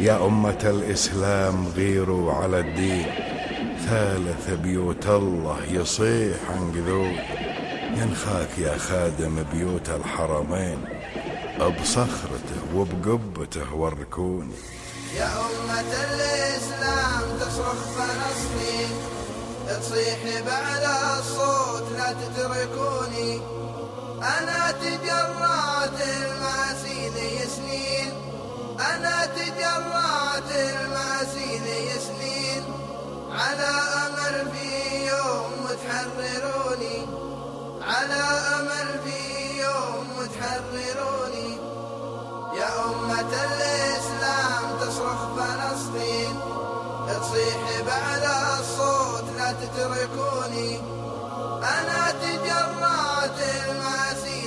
يا أمة الإسلام غيروا على الدين. ثالث بيوت الله يصيح عن قذور ينخاك يا خادم بيوت الحرمين. بصخرته وبقبته وركوني يا أمة الإسلام تصرخ فلسطين. تصيح بعد الصوت لا تتركوني على أمل في يوم تحرروني. على أمل في يوم تحرروني. يا أمة الإسلام تصرخ فلسطين. تصيح بعد الصوت لا تتركوني. أنا تجرعت المعاسي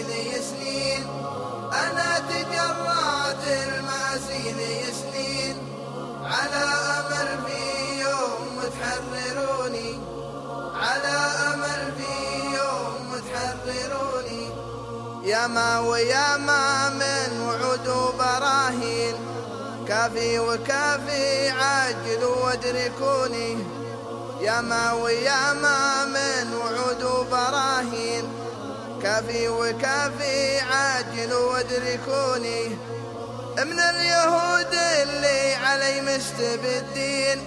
يا ما ويا ما من وعود وبراهين كافي وكافي عجلوا وادركوني. يا ما ويا ما من وعود وبراهين كافي وكافي عجلوا وادركوني. من اليهود اللي علي مستبدين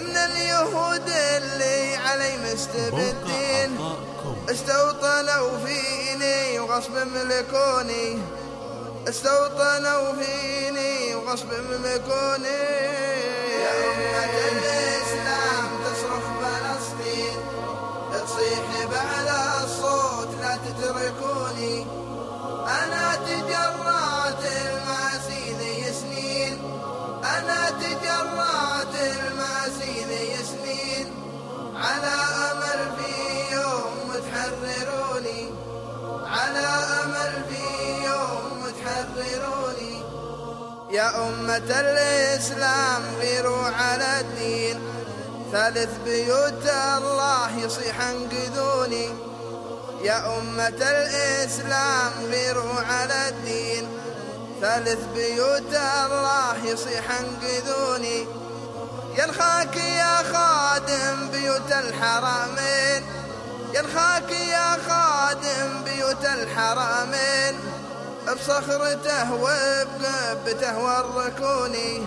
من اليهود اللي علي مستبدين استوطنوا فيني وغصب ملكوني. استوطنوا فيني وغصب ملكوني. يا أمة الإسلام تصرخ فلسطين. تصيح بعد الصوت لا تتركوني. أنا تجرعت المعاسي ذي سنين أنا تجرعت المعاسي ذي سنين على يا أمة الإسلام غيروا على الدين. ثالث بيوت الله يصيح انقذوني يا أمة الإسلام غيروا على الدين. ثالث بيوت الله يصيح انقذوني ينخاك يا خادم بيوت الحرمين. ينخاك يا خادم بيوت الحرمين. بصخرته وبقبته وركوني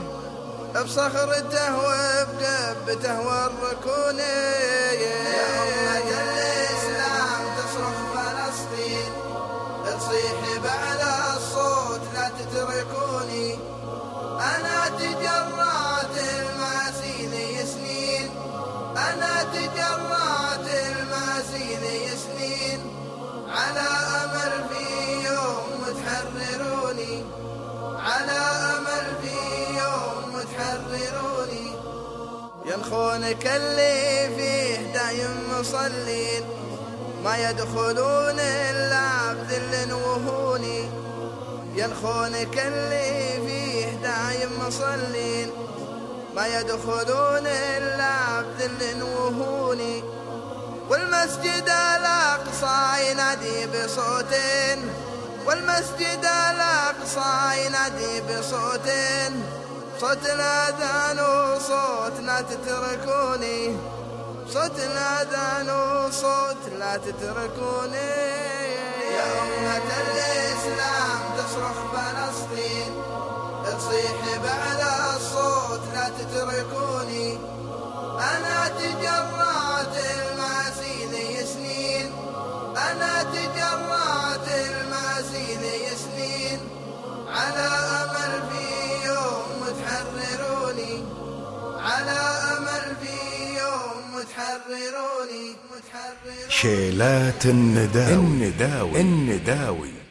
بصخرته وبقبته وركوني يا أمة ينخونك اللي فيه دايم مصلين ما يدخلون إلا بذل وهوني. ينخونك اللي فيه دايم مصلين ما يدخلون إلا بذل وهوني. والمسجد الأقصى ينادي بصوتين والمسجد الأقصى ينادي بصوتين صوت الأذان وصوت لا تتركوني. صوت الأذان وصوت لا تتركوني. يا أمة الإسلام تصرخ فلسطين تصيح بعد الصوت لا تتركوني. يوم تحرروني شيلات النداوي. النداوي. النداوي.